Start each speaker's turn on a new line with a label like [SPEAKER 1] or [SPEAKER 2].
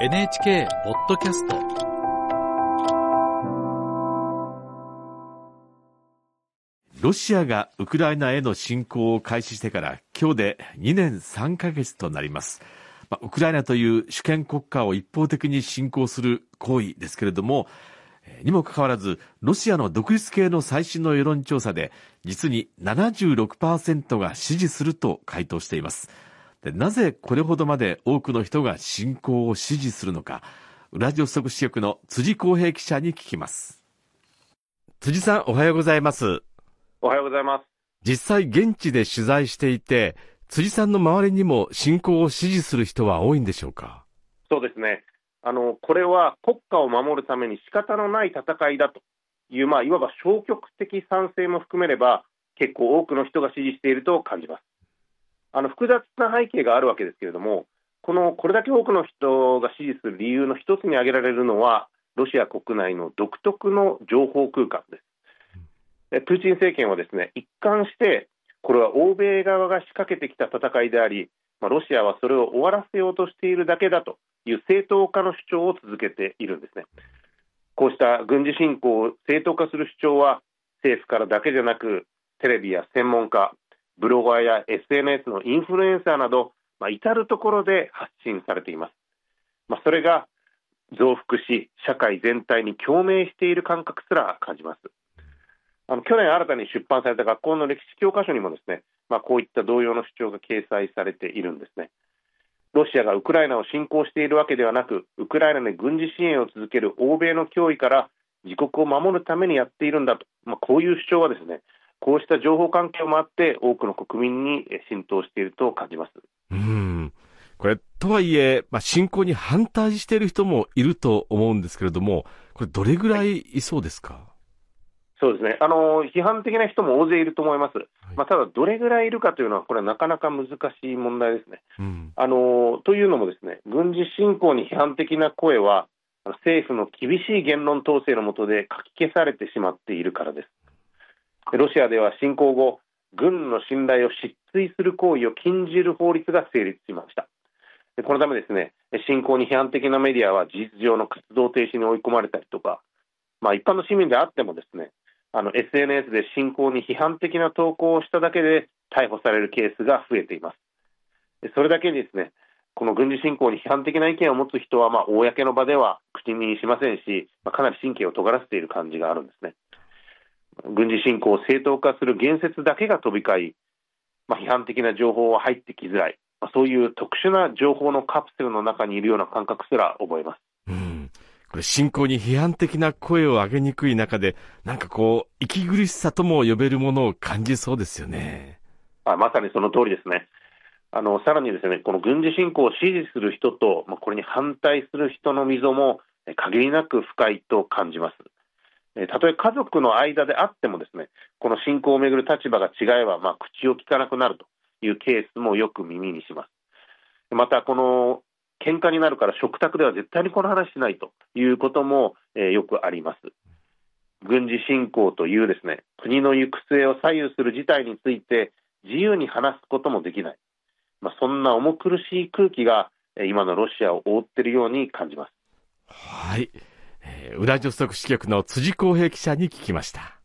[SPEAKER 1] NHK ポッドキャスト
[SPEAKER 2] ロシアがウクライナへの侵攻を開始してから今日で2年3ヶ月となります。まあ、ウクライナという主権国家を一方的に侵攻する行為ですけれども、にもかかわらず、ロシアの独立系の最新の世論調査で、実に76%が支持すると回答しています。でなぜこれほどまで多くの人が侵攻を支持するのか、ウラジオストク支局の辻公平記者に聞きます。辻さん、おはようございます。
[SPEAKER 3] おはようございます。
[SPEAKER 2] 実際現地で取材していて、辻さんの周りにも侵攻を支持する人は多いんでしょうか？
[SPEAKER 3] そうですね。あの、これは国家を守るために仕方のない戦いだという、まあ、いわば消極的賛成も含めれば、結構多くの人が支持していると感じます。あの、複雑な背景があるわけですけれども、この、これだけ多くの人が支持する理由の一つに挙げられるのは、ロシア国内の独特の情報空間です。でプーチン政権はですね、一貫して、これは欧米側が仕掛けてきた戦いであり、まあ、ロシアはそれを終わらせようとしているだけだという正当化の主張を続けているんですね。こうした軍事侵攻を正当化する主張は政府からだけでなくテレビや専門家、ブロガーや SNS のインフルエンサーなど、まあ、至るところで発信されています。まあ、それが増幅し社会全体に共鳴している感覚すら感じます。あの去年新たに出版された学校の歴史教科書にもですね、まあ、こういった同様の主張が掲載されているんですね。ロシアがウクライナを侵攻しているわけではなく、ウクライナに軍事支援を続ける欧米の脅威から自国を守るためにやっているんだと、まあ、こういう主張はですね、こうした情報関係もあって、多くの国民に浸透していると感じます。
[SPEAKER 2] うん。これ、とはいえ、まあ、侵攻に反対している人もいると思うんですけれども、これ、どれぐらいいそうですか、
[SPEAKER 3] そうですね。あの、批判的な人も大勢いると思います。まあ、ただ、どれぐらいいるかというのは、これはなかなか難しい問題ですね。
[SPEAKER 2] うん。
[SPEAKER 3] あの、というのもですね、軍事侵攻に批判的な声は、政府の厳しい言論統制の下でかき消されてしまっているからです。ロシアでは侵攻後、軍の信頼を失墜する行為を禁じる法律が成立しました。このためですね、侵攻に批判的なメディアは事実上の活動停止に追い込まれたりとか、まあ、一般の市民であってもですね、あの SNS で侵攻に批判的な投稿をしただけで逮捕されるケースが増えています。それだけにですね、この軍事侵攻に批判的な意見を持つ人は、まあ、公の場では口にしませんし、まあ、かなり神経を尖らせている感じがあるんですね。軍事侵攻を正当化する言説だけが飛び交い、まあ、批判的な情報は入ってきづらい、まあ、そういう特殊な情報のカプセルの中にいるような感覚すら覚えます。
[SPEAKER 2] うん。これ、侵攻に批判的な声を上げにくい中で、なんかこう、息苦しさとも呼べるものを感じそうですよね。
[SPEAKER 3] あまさにその通りですね。あのさらにですね、この軍事侵攻を支持する人と、まあ、これに反対する人の溝もえ限りなく深いと感じます。たとえ家族の間であってもですね、この侵攻をめぐる立場が違えば、まあ、口を聞かなくなるというケースもよく耳にします。また、この喧嘩になるから食卓では絶対にこの話しないということも、えよくあります。軍事侵攻というですね、国の行く末を左右する事態について自由に話すこともできない。まあ、そんな重苦しい空気が今のロシアを覆っているように感じます。
[SPEAKER 2] はい。えー、ウラジオストク支局の辻公平記者に聞きました。